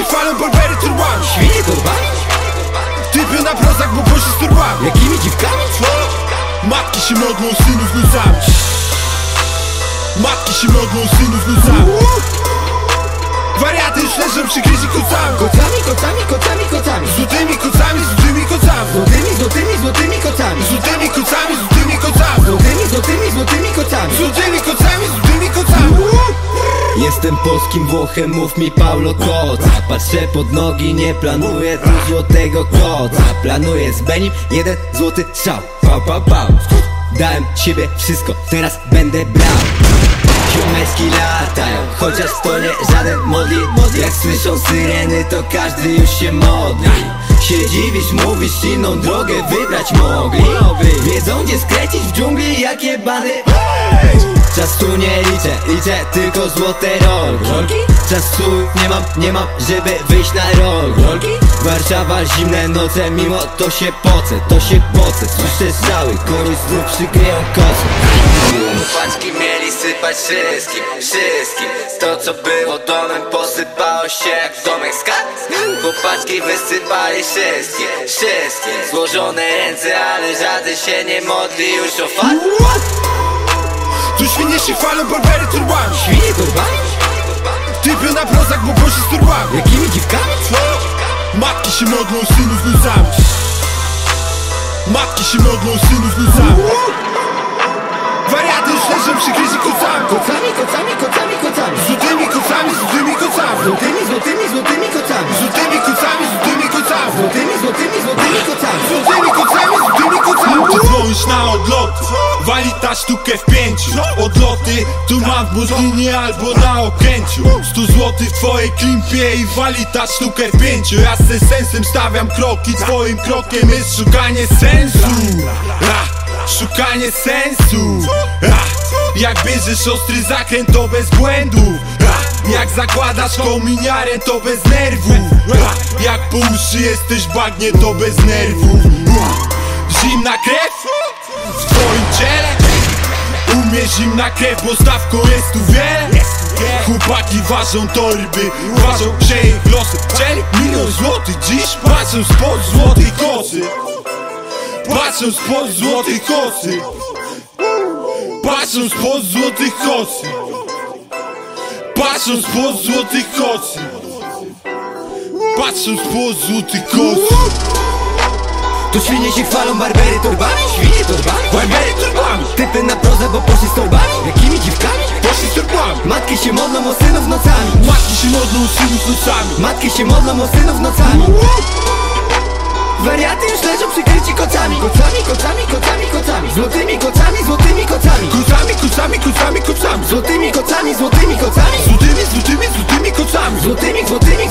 się chwalą, barbery turbami Świnie torbami? Typy na prozak, bo poszli z turbami Jakimi dziwkami? Matki się modlą, synów nocami Matki się modlą, synów nocami Wariaty już leżą przykryci kocami. Kocami, kocami, kocami, kocami. Złotymi kocami, złotymi kocami. Złotymi, złotymi, złotymi kocami. Złotymi kocami, złotymi kocami. Złotymi, złotymi, Złotymi kocami, złotymi kocami Jestem polskim Włochem, mów mi Paulo Koc. Patrzę pod nogi, nie planuję tu złotego koca Planuję z Benim jeden złoty strzał. Pał, pał, pał. Dałem siebie wszystko, teraz będę brał. Ziomeczki latają, chociaż to nie żaden modli Jak słyszą syreny, to każdy już się modli. Się dziwisz, mówisz, inną drogę wybrać mogli. Wiedzą gdzie skręcić w dżungli, jakie bany Czasu nie liczę, liczę tylko złote rogi Czasu nie mam, nie mam, żeby wyjść na rogi Warszawa, zimne noce, mimo to się poce, to się poce Słyszę strzały, kogoś znów przykryją kosy Chłopacki mieli sypać wszystkim, wszystkim. To co było domem posypało się jak domek z Chłopaczki wysypali wszystkie, wszystkie. Złożone ręce, ale żaden się nie modli już o fakt Tu świnie się chwalą, barbery turbami Świnie torbami? Typy na prozak, bo poszli z turbami Jakimi dziwkami? Matki się modlą, synów nocami Matki się modlą, synów nocami Wariaty już leżą przykryci kocami. Kocami, kocami, kocami, kocami. Złotymi kocami, złotymi kocami. Złotymi, złotymi, złotymi kocami. Złotymi kocami, złotymi kocami. Złotymi, złotymi, złotymi kocami. Złotymi kocami, złotymi kocami. Ty dzwonisz na odloty Wali ta sztukę w pięciu Odloty tu mam w Budlinie albo na Okęciu 100 złotych w twojej klimpie i wali ta sztukę w pięciu Ja ze sensem stawiam kroki Twoim krokiem jest szukanie sensu Ha! Szukanie sensu ha! Jak bierzesz ostry zakręt to bez błędów! Jak zakładasz kominiarę to bez nerwów! Jak po uszy jesteś bagnie to bez nerwów! Zimna krew zimna krew, bo stawką jest tu wiele Chłopaki ważą torby, ważą się ich losy Chcieli milion złotych dziś, patrzą spod złotej kosy. Patrzą spod złotej kosy. Patrzą spod złotych kosy. Patrzą spod złotych kosy. Patrzą spod złotych kosy. Tu świnie się chwalą, barbery torbami Świnie torbami? Typy na prozę, bo poszli z torbami Jakimi dziwkami? Poszli z turbami Matki się modlą o synów nocami. Matki się modlą synów nocami. Matki się modlą o synów nocami. Wariaty już leżą przykryci kocami. Kocami, kocami, kocami, kocami. Złotymi kocami, złotymi kocami. Kocami, kocami, kocami, kocami. Złotymi kocami, złotymi kocami. Złotymi, złotymi, złotymi kocami. Złotymi, złotymi